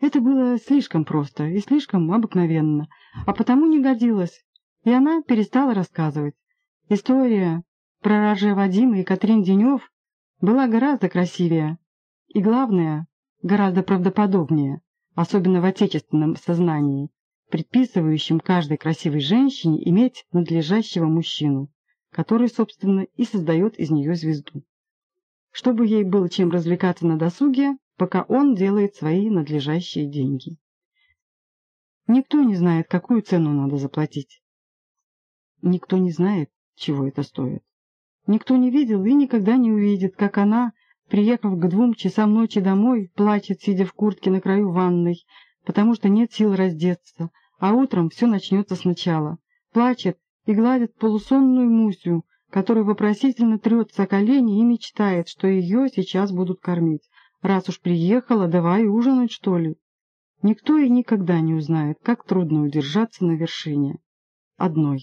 Это было слишком просто и слишком обыкновенно, а потому не годилось, и она перестала рассказывать. История про Раже Вадима и Катрин Денев была гораздо красивее и, главное, гораздо правдоподобнее, особенно в отечественном сознании, предписывающем каждой красивой женщине иметь надлежащего мужчину, который, собственно, и создает из нее звезду. Чтобы ей было чем развлекаться на досуге, пока он делает свои надлежащие деньги. Никто не знает, какую цену надо заплатить. Никто не знает, чего это стоит. Никто не видел и никогда не увидит, как она, приехав к двум часам ночи домой, плачет, сидя в куртке на краю ванной, потому что нет сил раздеться, а утром все начнется сначала. Плачет и гладит полусонную Мусю, которая вопросительно трется о колени и мечтает, что ее сейчас будут кормить. Раз уж приехала, давай ужинать, что ли. Никто и никогда не узнает, как трудно удержаться на вершине. Одной.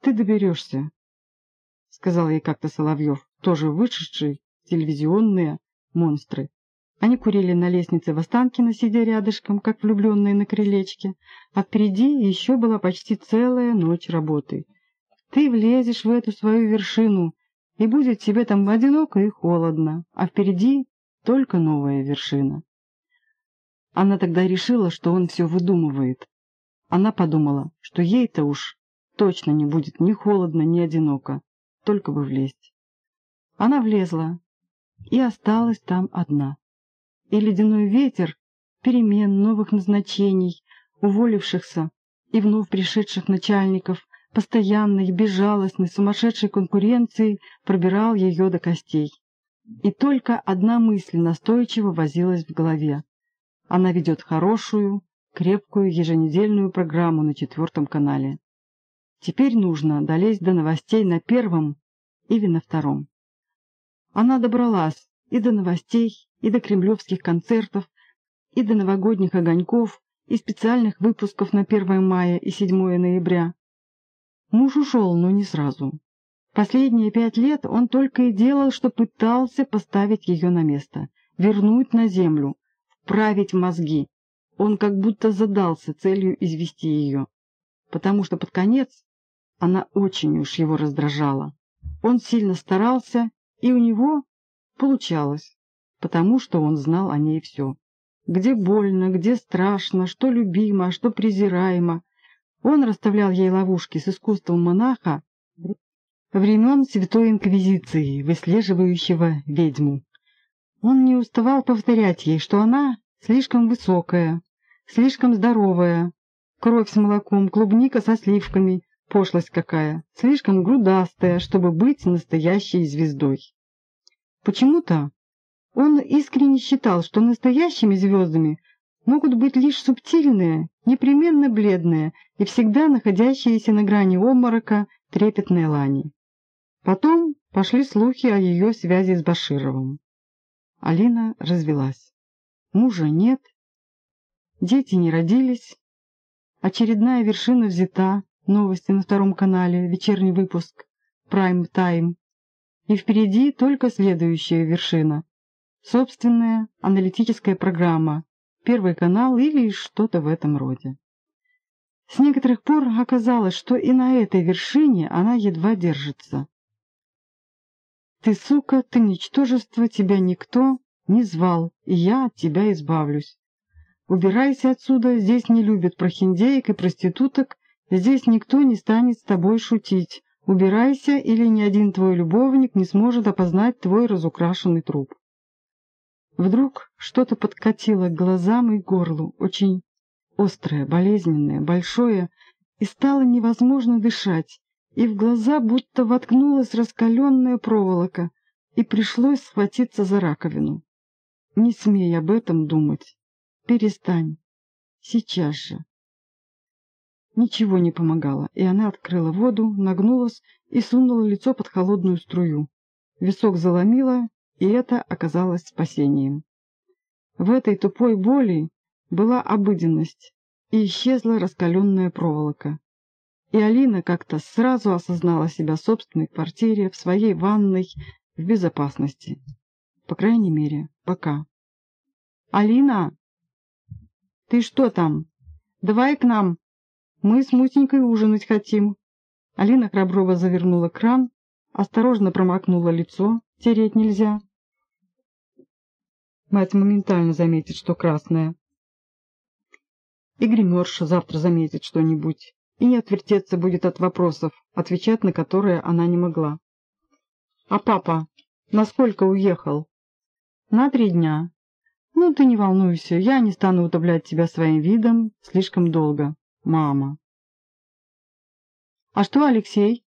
«Ты доберешься», — сказал ей как-то Соловьев, тоже вышедший телевизионные монстры. Они курили на лестнице в Останкино, сидя рядышком, как влюбленные на крылечке, а впереди еще была почти целая ночь работы. Ты влезешь в эту свою вершину, и будет тебе там одиноко и холодно, а впереди только новая вершина. Она тогда решила, что он все выдумывает. Она подумала, что ей-то уж точно не будет ни холодно, ни одиноко, только бы влезть. Она влезла и осталась там одна. И ледяной ветер перемен, новых назначений, уволившихся и вновь пришедших начальников, постоянной, безжалостной, сумасшедшей конкуренции пробирал ее до костей. И только одна мысль настойчиво возилась в голове. Она ведет хорошую, крепкую еженедельную программу на четвертом канале. Теперь нужно долезть до новостей на первом или на втором. Она добралась и до новостей, и до кремлевских концертов, и до новогодних огоньков, и специальных выпусков на 1 мая и 7 ноября. Муж ушел, но не сразу. Последние пять лет он только и делал, что пытался поставить ее на место, вернуть на землю, вправить мозги. Он как будто задался целью извести ее, потому что под конец она очень уж его раздражала. Он сильно старался, и у него получалось, потому что он знал о ней все. Где больно, где страшно, что любимо, что презираемо. Он расставлял ей ловушки с искусством монаха времен Святой Инквизиции, выслеживающего ведьму. Он не уставал повторять ей, что она слишком высокая, слишком здоровая, кровь с молоком, клубника со сливками, пошлость какая, слишком грудастая, чтобы быть настоящей звездой. Почему-то он искренне считал, что настоящими звездами могут быть лишь субтильные, непременно бледные и всегда находящиеся на грани обморока трепетные лани. Потом пошли слухи о ее связи с Башировым. Алина развелась. Мужа нет, дети не родились, очередная вершина взята, новости на втором канале, вечерний выпуск, прайм-тайм, и впереди только следующая вершина, собственная аналитическая программа, первый канал или что-то в этом роде. С некоторых пор оказалось, что и на этой вершине она едва держится. Ты, сука, ты ничтожество, тебя никто не звал, и я от тебя избавлюсь. Убирайся отсюда, здесь не любят прохиндеек и проституток, здесь никто не станет с тобой шутить. Убирайся, или ни один твой любовник не сможет опознать твой разукрашенный труп. Вдруг что-то подкатило к глазам и горлу, очень острое, болезненное, большое, и стало невозможно дышать и в глаза будто воткнулась раскаленная проволока, и пришлось схватиться за раковину. Не смей об этом думать. Перестань. Сейчас же. Ничего не помогало, и она открыла воду, нагнулась и сунула лицо под холодную струю. Висок заломила, и это оказалось спасением. В этой тупой боли была обыденность, и исчезла раскаленная проволока. И Алина как-то сразу осознала себя в собственной квартире, в своей ванной, в безопасности. По крайней мере, пока. «Алина!» Ты что там? Давай к нам. Мы с Мусенькой ужинать хотим. Алина Храброва завернула кран, осторожно промокнула лицо, тереть нельзя. Мать моментально заметит, что красная. И гримерша завтра заметит что-нибудь, и не отвертеться будет от вопросов, отвечать на которые она не могла. «А папа насколько уехал?» «На три дня. Ну, ты не волнуйся, я не стану утомлять тебя своим видом слишком долго, мама». «А что Алексей?»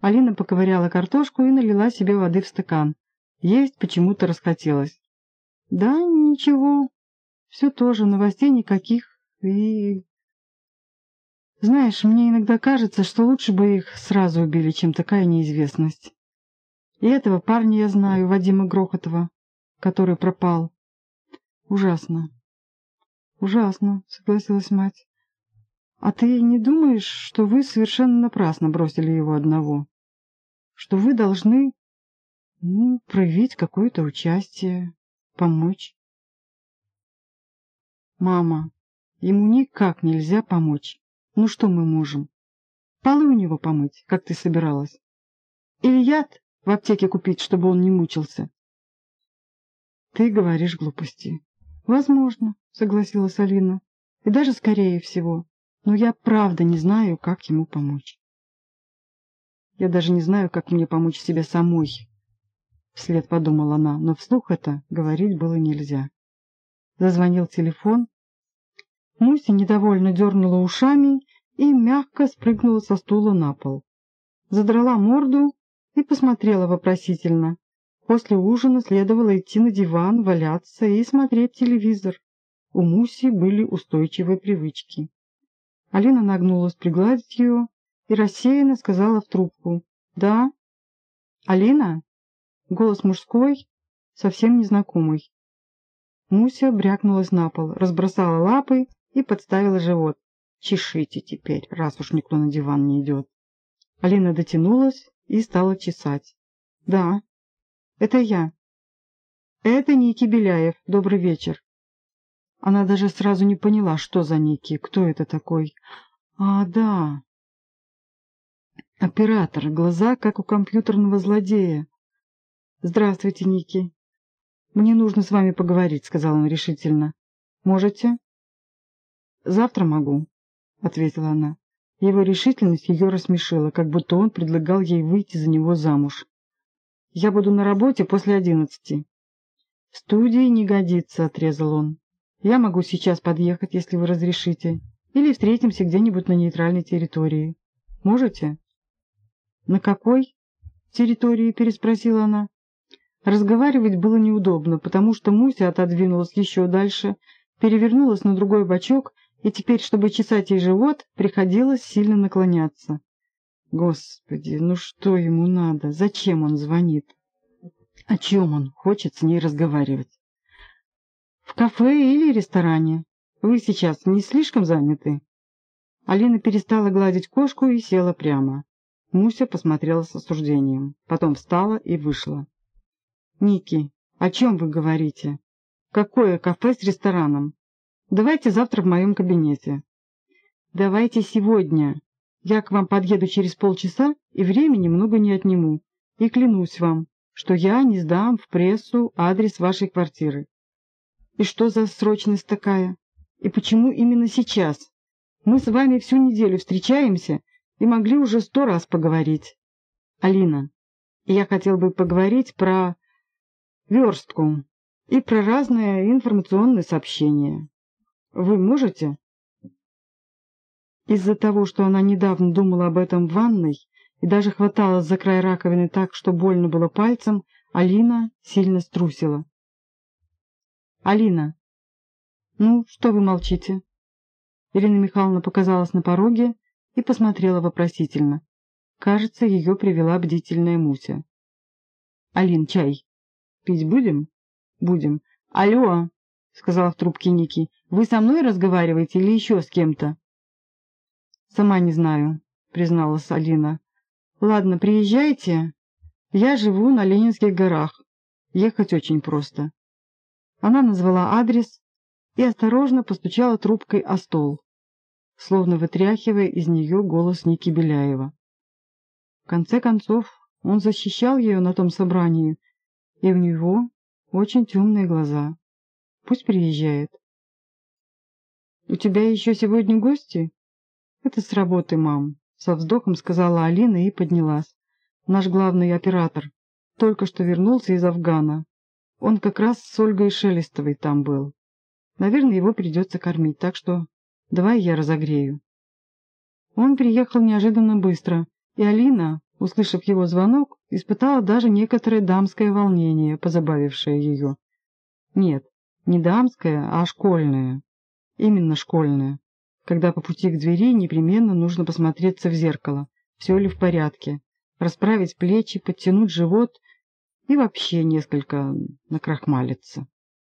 Алина поковыряла картошку и налила себе воды в стакан. Есть почему-то расхотелось. «Да, ничего. Все тоже, новостей никаких. И...» «Знаешь, мне иногда кажется, что лучше бы их сразу убили, чем такая неизвестность. И этого парня я знаю, Вадима Грохотова, который пропал. Ужасно. Ужасно», — согласилась мать. «А ты не думаешь, что вы совершенно напрасно бросили его одного? Что вы должны ну, проявить какое-то участие, помочь?» «Мама, ему никак нельзя помочь. Ну что мы можем? Полы у него помыть, как ты собиралась? Или яд в аптеке купить, чтобы он не мучился?» «Ты говоришь глупости». «Возможно», — согласилась Алина. «И даже скорее всего но я правда не знаю, как ему помочь. Я даже не знаю, как мне помочь себе самой. Вслед подумала она, но вслух это говорить было нельзя. Зазвонил телефон. Муся недовольно дернула ушами и мягко спрыгнула со стула на пол. Задрала морду и посмотрела вопросительно. После ужина следовало идти на диван, валяться и смотреть телевизор. У Муси были устойчивые привычки. Алина нагнулась пригладить ее и рассеянно сказала в трубку. «Да?» «Алина?» Голос мужской, совсем незнакомый. Муся брякнулась на пол, разбросала лапы и подставила живот. «Чешите теперь, раз уж никто на диван не идет». Алина дотянулась и стала чесать. «Да, это я». «Это Ники Беляев. Добрый вечер». Она даже сразу не поняла, что за Ники, кто это такой. А, да. Оператор, глаза, как у компьютерного злодея. «Здравствуйте, Ники. Мне нужно с вами поговорить», — сказал он решительно. «Можете?» «Завтра могу», — ответила она. Его решительность ее рассмешила, как будто он предлагал ей выйти за него замуж. «Я буду на работе после одиннадцати». «В студии не годится», — отрезал он. Я могу сейчас подъехать, если вы разрешите. Или встретимся где-нибудь на нейтральной территории. Можете?» «На какой?» территории?» – переспросила она. Разговаривать было неудобно, потому что Муся отодвинулась еще дальше, перевернулась на другой бочок, и теперь, чтобы чесать ей живот, приходилось сильно наклоняться. Господи, ну что ему надо? Зачем он звонит? О чем он хочет с ней разговаривать? В кафе или ресторане. Вы сейчас не слишком заняты?» Алина перестала гладить кошку и села прямо. Муся посмотрела с осуждением, потом встала и вышла. «Ники, о чем вы говорите? Какое кафе с рестораном? Давайте завтра в моем кабинете». «Давайте сегодня. Я к вам подъеду через полчаса и времени много не отниму. И клянусь вам, что я не сдам в прессу адрес вашей квартиры. И что за срочность такая? И почему именно сейчас? Мы с вами всю неделю встречаемся и могли уже сто раз поговорить. Алина, я хотел бы поговорить про верстку и про разные информационные сообщения. Вы можете? Из-за того, что она недавно думала об этом в ванной и даже хваталась за край раковины так, что больно было пальцем, Алина сильно струсила. «Алина!» «Ну, что вы молчите?» Ирина Михайловна показалась на пороге и посмотрела вопросительно. Кажется, ее привела бдительная Муся. «Алин, чай. Пить будем?» «Будем. Алло!» — сказала в трубке Ники. «Вы со мной разговариваете или еще с кем-то?» «Сама не знаю», — призналась Алина. «Ладно, приезжайте. Я живу на Ленинских горах. Ехать очень просто. Она назвала адрес, и осторожно постучала трубкой о стол, словно вытряхивая из нее голос Ники Беляева. В конце концов, он защищал ее на том собрании, и у него очень темные глаза. Пусть приезжает. «У тебя еще сегодня гости?» «Это с работы, мам», — со вздохом сказала Алина и поднялась. «Наш главный оператор только что вернулся из Афгана. Он как раз с Ольгой Шелестовой там был. Наверное, его придется кормить, так что давай я разогрею». Он приехал неожиданно быстро, и Алина, услышав его звонок, испытала даже некоторое дамское волнение, позабавившее ее. Нет, не дамское, а школьное. Именно школьное. Когда по пути к двери непременно нужно посмотреться в зеркало, все ли в порядке, расправить плечи, подтянуть живот и вообще несколько накрахмалиться.